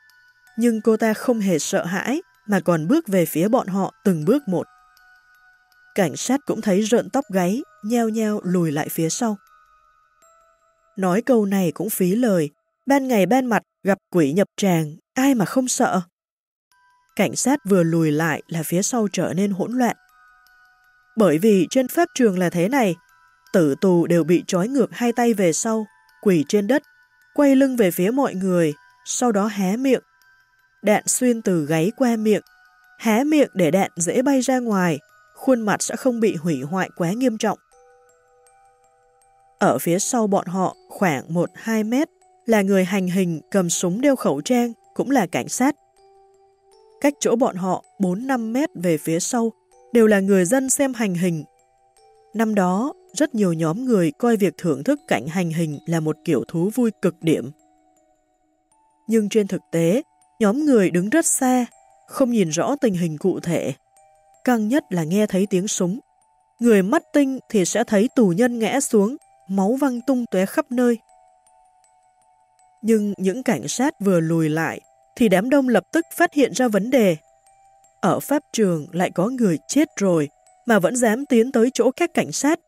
nhưng cô ta không hề sợ hãi mà còn bước về phía bọn họ từng bước một. Cảnh sát cũng thấy rợn tóc gáy, nheo nheo lùi lại phía sau. Nói câu này cũng phí lời, ban ngày ban mặt gặp quỷ nhập tràng, ai mà không sợ. Cảnh sát vừa lùi lại là phía sau trở nên hỗn loạn. Bởi vì trên pháp trường là thế này, tử tù đều bị trói ngược hai tay về sau, quỳ trên đất, quay lưng về phía mọi người, sau đó hé miệng. Đạn xuyên từ gáy qua miệng, hé miệng để đạn dễ bay ra ngoài, khuôn mặt sẽ không bị hủy hoại quá nghiêm trọng. Ở phía sau bọn họ khoảng 1-2 mét là người hành hình cầm súng đeo khẩu trang, cũng là cảnh sát. Cách chỗ bọn họ 4-5 mét về phía sau đều là người dân xem hành hình. Năm đó, rất nhiều nhóm người coi việc thưởng thức cảnh hành hình là một kiểu thú vui cực điểm. Nhưng trên thực tế, nhóm người đứng rất xa, không nhìn rõ tình hình cụ thể. Căng nhất là nghe thấy tiếng súng. Người mắt tinh thì sẽ thấy tù nhân ngã xuống, máu văng tung tóe khắp nơi. Nhưng những cảnh sát vừa lùi lại, thì đám đông lập tức phát hiện ra vấn đề. Ở pháp trường lại có người chết rồi, mà vẫn dám tiến tới chỗ các cảnh sát.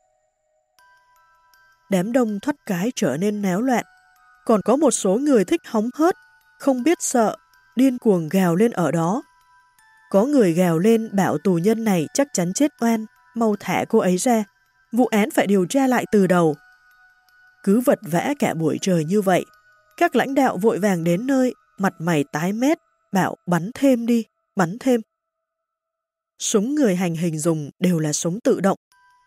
Đám đông thoát cái trở nên náo loạn, còn có một số người thích hóng hớt, không biết sợ, điên cuồng gào lên ở đó. Có người gào lên bảo tù nhân này chắc chắn chết oan, mau thả cô ấy ra, vụ án phải điều tra lại từ đầu. Cứ vật vã cả buổi trời như vậy, các lãnh đạo vội vàng đến nơi, mặt mày tái mét, bảo bắn thêm đi, bắn thêm. Súng người hành hình dùng đều là súng tự động.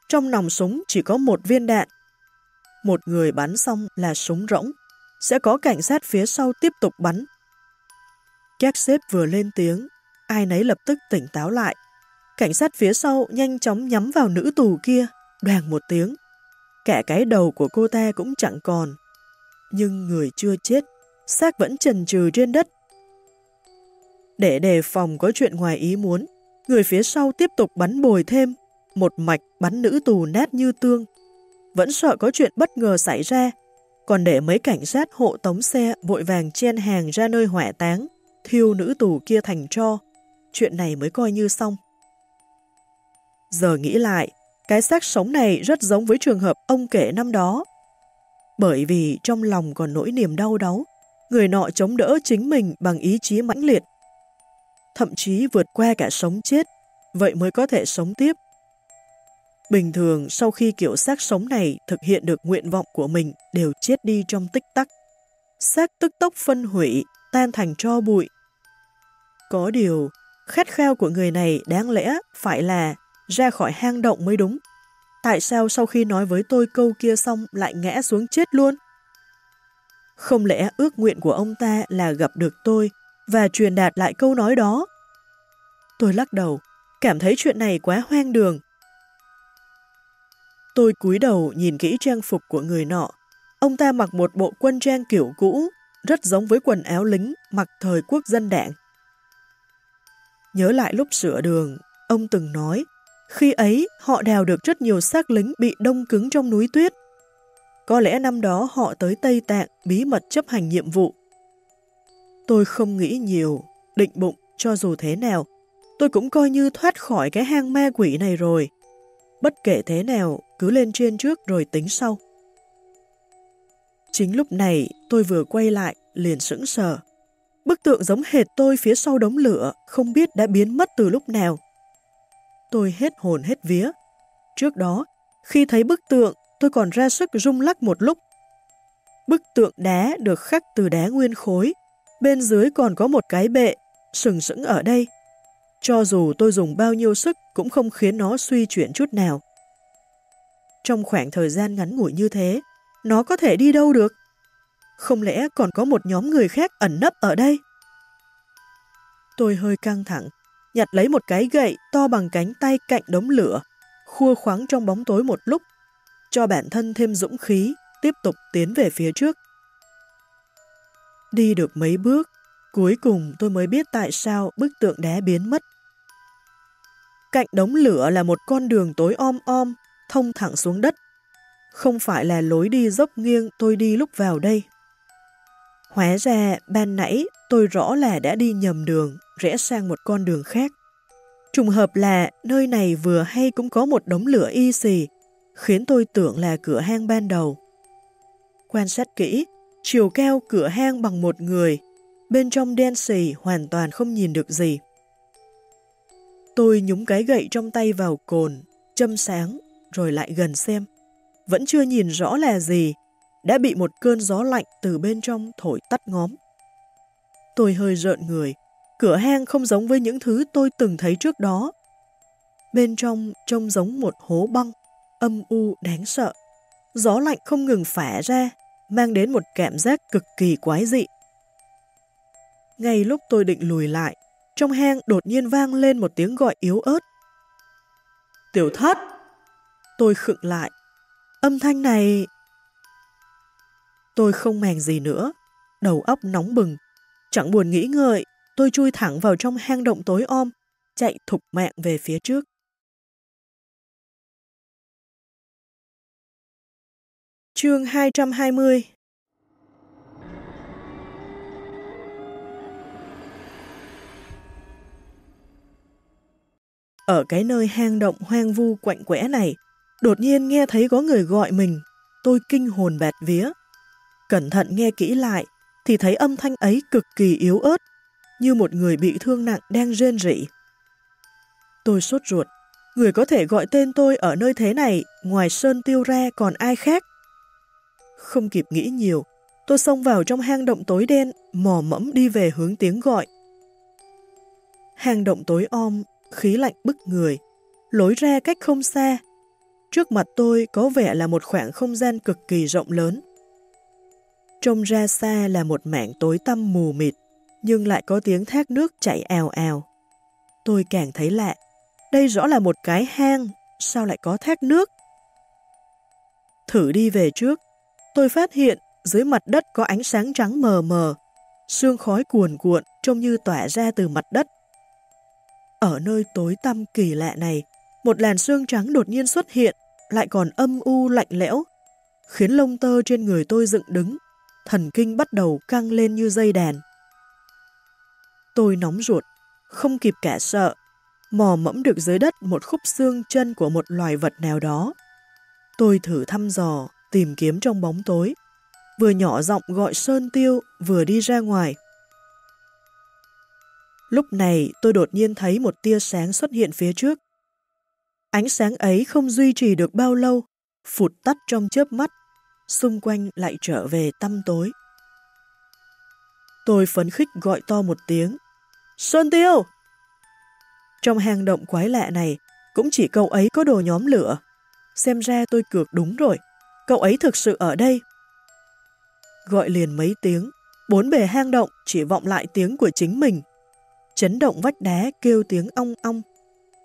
Trong nòng súng chỉ có một viên đạn. Một người bắn xong là súng rỗng. Sẽ có cảnh sát phía sau tiếp tục bắn. Các sếp vừa lên tiếng, ai nấy lập tức tỉnh táo lại. Cảnh sát phía sau nhanh chóng nhắm vào nữ tù kia, đoàn một tiếng. Cả cái đầu của cô ta cũng chẳng còn. Nhưng người chưa chết, xác vẫn trần trừ trên đất. Để đề phòng có chuyện ngoài ý muốn, người phía sau tiếp tục bắn bồi thêm, một mạch bắn nữ tù nát như tương. Vẫn sợ có chuyện bất ngờ xảy ra, còn để mấy cảnh sát hộ tống xe vội vàng chen hàng ra nơi hỏa táng, thiêu nữ tù kia thành tro. Chuyện này mới coi như xong. Giờ nghĩ lại, cái xác sống này rất giống với trường hợp ông kể năm đó. Bởi vì trong lòng còn nỗi niềm đau đớn, người nọ chống đỡ chính mình bằng ý chí mãnh liệt. Thậm chí vượt qua cả sống chết, vậy mới có thể sống tiếp. Bình thường sau khi kiểu xác sống này thực hiện được nguyện vọng của mình đều chết đi trong tích tắc. Xác tức tốc phân hủy, tan thành tro bụi. Có điều, khát khao của người này đáng lẽ phải là ra khỏi hang động mới đúng. Tại sao sau khi nói với tôi câu kia xong lại ngã xuống chết luôn? Không lẽ ước nguyện của ông ta là gặp được tôi và truyền đạt lại câu nói đó? Tôi lắc đầu, cảm thấy chuyện này quá hoang đường. Tôi cúi đầu nhìn kỹ trang phục của người nọ. Ông ta mặc một bộ quân trang kiểu cũ, rất giống với quần áo lính mặc thời quốc dân đảng. Nhớ lại lúc sửa đường, ông từng nói, khi ấy họ đào được rất nhiều xác lính bị đông cứng trong núi tuyết. Có lẽ năm đó họ tới Tây Tạng bí mật chấp hành nhiệm vụ. Tôi không nghĩ nhiều, định bụng cho dù thế nào, tôi cũng coi như thoát khỏi cái hang ma quỷ này rồi. Bất kể thế nào, cứ lên trên trước rồi tính sau. Chính lúc này, tôi vừa quay lại, liền sững sờ. Bức tượng giống hệt tôi phía sau đống lửa, không biết đã biến mất từ lúc nào. Tôi hết hồn hết vía. Trước đó, khi thấy bức tượng, tôi còn ra sức rung lắc một lúc. Bức tượng đá được khắc từ đá nguyên khối, bên dưới còn có một cái bệ, sừng sững ở đây. Cho dù tôi dùng bao nhiêu sức cũng không khiến nó suy chuyển chút nào. Trong khoảng thời gian ngắn ngủi như thế, nó có thể đi đâu được? Không lẽ còn có một nhóm người khác ẩn nấp ở đây? Tôi hơi căng thẳng, nhặt lấy một cái gậy to bằng cánh tay cạnh đống lửa, khua khoáng trong bóng tối một lúc, cho bản thân thêm dũng khí, tiếp tục tiến về phía trước. Đi được mấy bước, cuối cùng tôi mới biết tại sao bức tượng đá biến mất. Cạnh đống lửa là một con đường tối om om, thông thẳng xuống đất. Không phải là lối đi dốc nghiêng tôi đi lúc vào đây. Hóa ra, ban nãy tôi rõ là đã đi nhầm đường, rẽ sang một con đường khác. Trùng hợp là nơi này vừa hay cũng có một đống lửa y xì, khiến tôi tưởng là cửa hang ban đầu. Quan sát kỹ, chiều cao cửa hang bằng một người, bên trong đen xì hoàn toàn không nhìn được gì. Tôi nhúng cái gậy trong tay vào cồn, châm sáng, rồi lại gần xem. Vẫn chưa nhìn rõ là gì, đã bị một cơn gió lạnh từ bên trong thổi tắt ngóm. Tôi hơi rợn người, cửa hang không giống với những thứ tôi từng thấy trước đó. Bên trong trông giống một hố băng, âm u đáng sợ. Gió lạnh không ngừng phả ra, mang đến một cảm giác cực kỳ quái dị. Ngay lúc tôi định lùi lại, trong hang đột nhiên vang lên một tiếng gọi yếu ớt. Tiểu thất! Tôi khựng lại. Âm thanh này... Tôi không màng gì nữa. Đầu óc nóng bừng. Chẳng buồn nghĩ ngợi, tôi chui thẳng vào trong hang động tối om, chạy thục mạng về phía trước. Chương 220 Ở cái nơi hang động hoang vu quạnh quẽ này, đột nhiên nghe thấy có người gọi mình, tôi kinh hồn bạt vía. Cẩn thận nghe kỹ lại, thì thấy âm thanh ấy cực kỳ yếu ớt, như một người bị thương nặng đang rên rỉ. Tôi sốt ruột, người có thể gọi tên tôi ở nơi thế này, ngoài Sơn Tiêu ra còn ai khác? Không kịp nghĩ nhiều, tôi xông vào trong hang động tối đen, mò mẫm đi về hướng tiếng gọi. Hang động tối om, khí lạnh bức người, lối ra cách không xa. Trước mặt tôi có vẻ là một khoảng không gian cực kỳ rộng lớn. Trông ra xa là một mảng tối tăm mù mịt, nhưng lại có tiếng thác nước chảy ào ào. Tôi càng thấy lạ, đây rõ là một cái hang, sao lại có thác nước? Thử đi về trước, tôi phát hiện dưới mặt đất có ánh sáng trắng mờ mờ, sương khói cuồn cuộn trông như tỏa ra từ mặt đất. Ở nơi tối tăm kỳ lạ này, một làn sương trắng đột nhiên xuất hiện, lại còn âm u lạnh lẽo, khiến lông tơ trên người tôi dựng đứng, thần kinh bắt đầu căng lên như dây đèn. Tôi nóng ruột, không kịp kẻ sợ, mò mẫm được dưới đất một khúc xương chân của một loài vật nào đó. Tôi thử thăm dò, tìm kiếm trong bóng tối, vừa nhỏ giọng gọi Sơn Tiêu, vừa đi ra ngoài. Lúc này tôi đột nhiên thấy một tia sáng xuất hiện phía trước. Ánh sáng ấy không duy trì được bao lâu, phụt tắt trong chớp mắt, xung quanh lại trở về tăm tối. Tôi phấn khích gọi to một tiếng. Sơn Tiêu! Trong hang động quái lạ này, cũng chỉ cậu ấy có đồ nhóm lửa. Xem ra tôi cược đúng rồi, cậu ấy thực sự ở đây. Gọi liền mấy tiếng, bốn bề hang động chỉ vọng lại tiếng của chính mình chấn động vách đá kêu tiếng ong ong.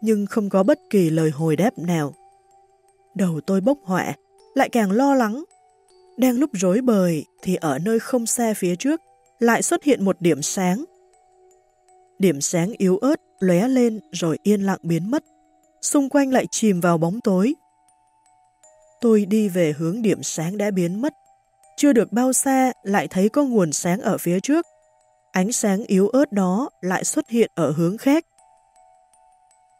nhưng không có bất kỳ lời hồi đáp nào. Đầu tôi bốc họa, lại càng lo lắng. Đang lúc rối bời thì ở nơi không xa phía trước lại xuất hiện một điểm sáng. Điểm sáng yếu ớt lóe lên rồi yên lặng biến mất. Xung quanh lại chìm vào bóng tối. Tôi đi về hướng điểm sáng đã biến mất. Chưa được bao xa lại thấy có nguồn sáng ở phía trước. Ánh sáng yếu ớt đó lại xuất hiện ở hướng khác.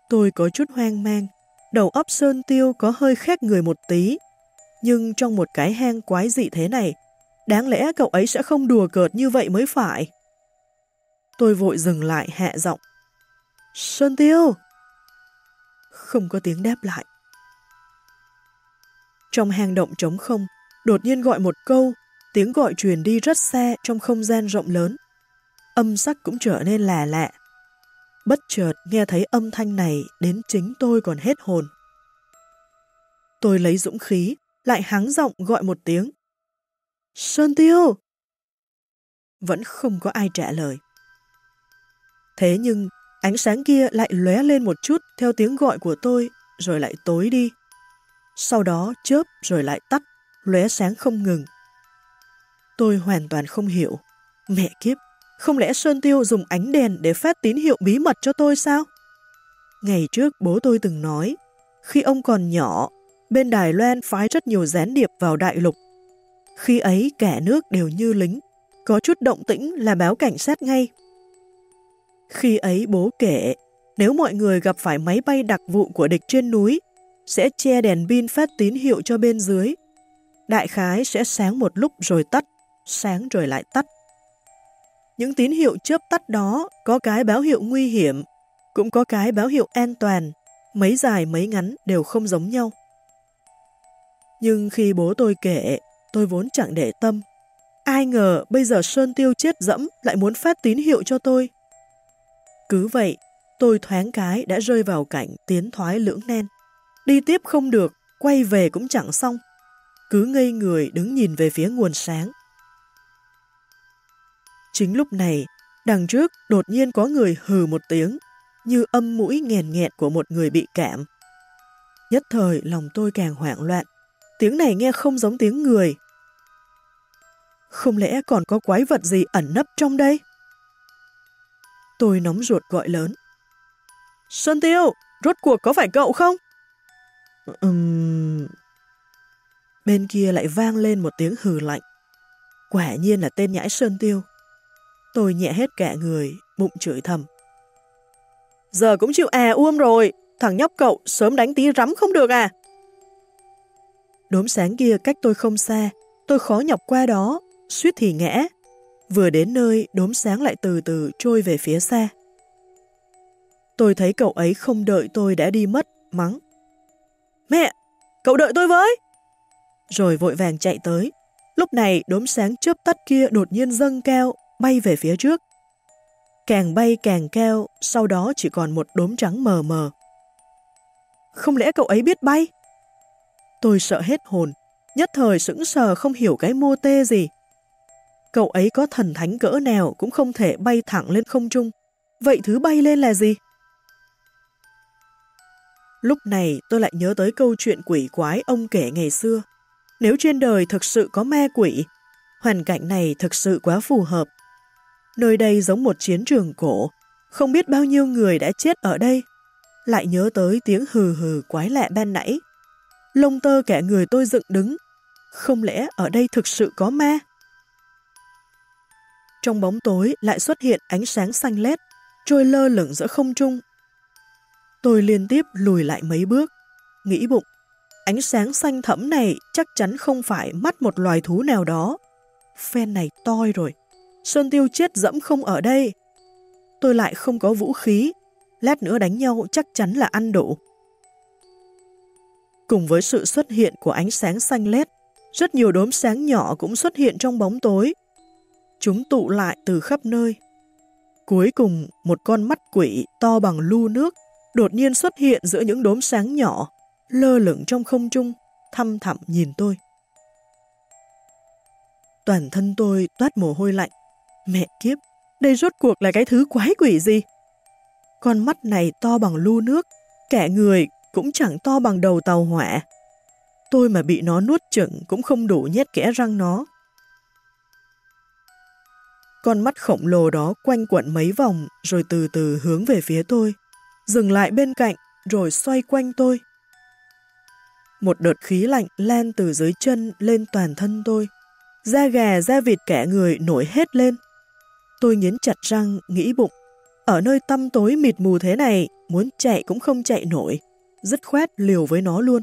Tôi có chút hoang mang, đầu óc Sơn Tiêu có hơi khác người một tí. Nhưng trong một cái hang quái dị thế này, đáng lẽ cậu ấy sẽ không đùa cợt như vậy mới phải. Tôi vội dừng lại hạ giọng. Sơn Tiêu! Không có tiếng đáp lại. Trong hang động trống không, đột nhiên gọi một câu, tiếng gọi truyền đi rất xa trong không gian rộng lớn. Âm sắc cũng trở nên là lạ. Bất chợt nghe thấy âm thanh này đến chính tôi còn hết hồn. Tôi lấy dũng khí, lại háng giọng gọi một tiếng. Sơn Tiêu! Vẫn không có ai trả lời. Thế nhưng, ánh sáng kia lại lóe lên một chút theo tiếng gọi của tôi, rồi lại tối đi. Sau đó chớp rồi lại tắt, lóe sáng không ngừng. Tôi hoàn toàn không hiểu. Mẹ kiếp, không lẽ Sơn Tiêu dùng ánh đèn để phát tín hiệu bí mật cho tôi sao? Ngày trước bố tôi từng nói, khi ông còn nhỏ, bên Đài Loan phái rất nhiều gián điệp vào đại lục. Khi ấy cả nước đều như lính, có chút động tĩnh là báo cảnh sát ngay. Khi ấy bố kể, nếu mọi người gặp phải máy bay đặc vụ của địch trên núi, sẽ che đèn pin phát tín hiệu cho bên dưới. Đại khái sẽ sáng một lúc rồi tắt, sáng rồi lại tắt. Những tín hiệu chớp tắt đó có cái báo hiệu nguy hiểm, cũng có cái báo hiệu an toàn, mấy dài mấy ngắn đều không giống nhau. Nhưng khi bố tôi kể, tôi vốn chẳng để tâm. Ai ngờ bây giờ Sơn Tiêu chết dẫm lại muốn phát tín hiệu cho tôi. Cứ vậy, tôi thoáng cái đã rơi vào cảnh tiến thoái lưỡng nan. Đi tiếp không được, quay về cũng chẳng xong. Cứ ngây người đứng nhìn về phía nguồn sáng. Chính lúc này, đằng trước đột nhiên có người hừ một tiếng, như âm mũi nghèn nghẹt của một người bị cảm. Nhất thời lòng tôi càng hoảng loạn, tiếng này nghe không giống tiếng người. Không lẽ còn có quái vật gì ẩn nấp trong đây? Tôi nóng ruột gọi lớn. Xuân Tiêu, rốt cuộc có phải cậu không? Ừm... Bên kia lại vang lên một tiếng hừ lạnh. Quả nhiên là tên nhãi Sơn Tiêu. Tôi nhẹ hết cả người, bụng chửi thầm. Giờ cũng chịu à uông rồi, thằng nhóc cậu sớm đánh tí rắm không được à? Đốm sáng kia cách tôi không xa, tôi khó nhọc qua đó, suýt thì ngã. Vừa đến nơi, đốm sáng lại từ từ trôi về phía xa. Tôi thấy cậu ấy không đợi tôi đã đi mất, mắng. Mẹ, cậu đợi tôi với! Rồi vội vàng chạy tới. Lúc này đốm sáng chớp tắt kia đột nhiên dâng cao, bay về phía trước. Càng bay càng cao, sau đó chỉ còn một đốm trắng mờ mờ. Không lẽ cậu ấy biết bay? Tôi sợ hết hồn, nhất thời sững sờ không hiểu cái mô tê gì. Cậu ấy có thần thánh cỡ nào cũng không thể bay thẳng lên không trung. Vậy thứ bay lên là gì? Lúc này tôi lại nhớ tới câu chuyện quỷ quái ông kể ngày xưa. Nếu trên đời thực sự có ma quỷ, hoàn cảnh này thực sự quá phù hợp. Nơi đây giống một chiến trường cổ, không biết bao nhiêu người đã chết ở đây. Lại nhớ tới tiếng hừ hừ quái lạ ban nãy. Lông tơ cả người tôi dựng đứng. Không lẽ ở đây thực sự có ma? Trong bóng tối lại xuất hiện ánh sáng xanh lét, trôi lơ lửng giữa không trung. Tôi liên tiếp lùi lại mấy bước, nghĩ bụng, ánh sáng xanh thẫm này chắc chắn không phải mắt một loài thú nào đó. Phen này toi rồi, Sơn Tiêu chết dẫm không ở đây. Tôi lại không có vũ khí, lát nữa đánh nhau chắc chắn là ăn đủ. Cùng với sự xuất hiện của ánh sáng xanh lét, rất nhiều đốm sáng nhỏ cũng xuất hiện trong bóng tối. Chúng tụ lại từ khắp nơi. Cuối cùng, một con mắt quỷ to bằng lu nước đột nhiên xuất hiện giữa những đốm sáng nhỏ, lơ lửng trong không trung, thăm thẳm nhìn tôi. Toàn thân tôi toát mồ hôi lạnh. Mẹ kiếp, đây rốt cuộc là cái thứ quái quỷ gì? Con mắt này to bằng lu nước, kẻ người cũng chẳng to bằng đầu tàu hỏa. Tôi mà bị nó nuốt chửng cũng không đủ nhét kẽ răng nó. Con mắt khổng lồ đó quanh quẩn mấy vòng rồi từ từ hướng về phía tôi, dừng lại bên cạnh rồi xoay quanh tôi. Một đợt khí lạnh lan từ dưới chân lên toàn thân tôi. Da gà, da vịt kẻ người nổi hết lên. Tôi nghiến chặt răng, nghĩ bụng. Ở nơi tăm tối mịt mù thế này, muốn chạy cũng không chạy nổi. Dứt khoát liều với nó luôn.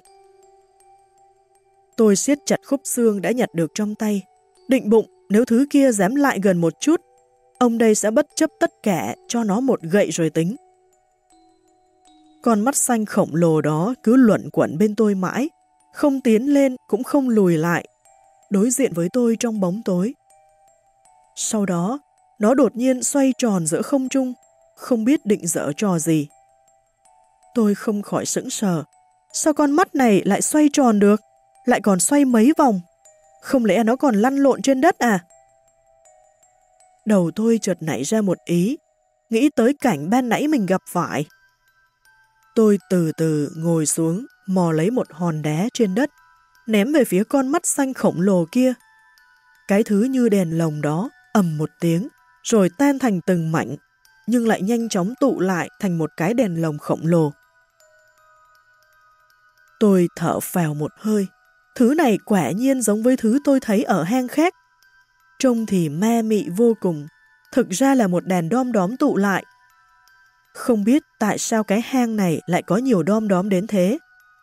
Tôi siết chặt khúc xương đã nhặt được trong tay. Định bụng, nếu thứ kia dám lại gần một chút, ông đây sẽ bất chấp tất cả cho nó một gậy rồi tính. Con mắt xanh khổng lồ đó cứ luẩn quẩn bên tôi mãi, không tiến lên cũng không lùi lại, đối diện với tôi trong bóng tối. Sau đó, nó đột nhiên xoay tròn giữa không trung, không biết định dở trò gì. Tôi không khỏi sững sờ. Sao con mắt này lại xoay tròn được? Lại còn xoay mấy vòng? Không lẽ nó còn lăn lộn trên đất à? Đầu tôi chợt nảy ra một ý, nghĩ tới cảnh ban nãy mình gặp phải. Tôi từ từ ngồi xuống, mò lấy một hòn đá trên đất, ném về phía con mắt xanh khổng lồ kia. Cái thứ như đèn lồng đó, ầm một tiếng, rồi tan thành từng mảnh, nhưng lại nhanh chóng tụ lại thành một cái đèn lồng khổng lồ. Tôi thở vào một hơi. Thứ này quả nhiên giống với thứ tôi thấy ở hang khác. Trông thì ma mị vô cùng, thực ra là một đàn đom đóm tụ lại không biết tại sao cái hang này lại có nhiều đom đóm đến thế.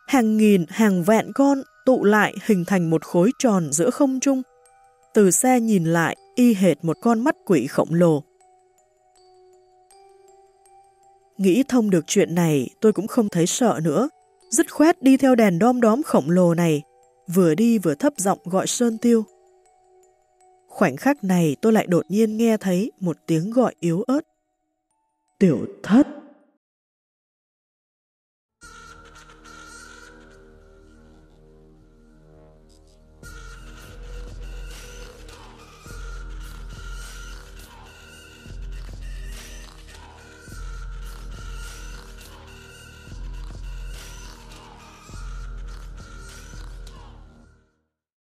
Hàng nghìn, hàng vạn con tụ lại hình thành một khối tròn giữa không trung. Từ xa nhìn lại, y hệt một con mắt quỷ khổng lồ. Nghĩ thông được chuyện này, tôi cũng không thấy sợ nữa. Dứt khoát đi theo đèn đom đóm khổng lồ này, vừa đi vừa thấp giọng gọi Sơn Tiêu. Khoảnh khắc này tôi lại đột nhiên nghe thấy một tiếng gọi yếu ớt. Tiểu thất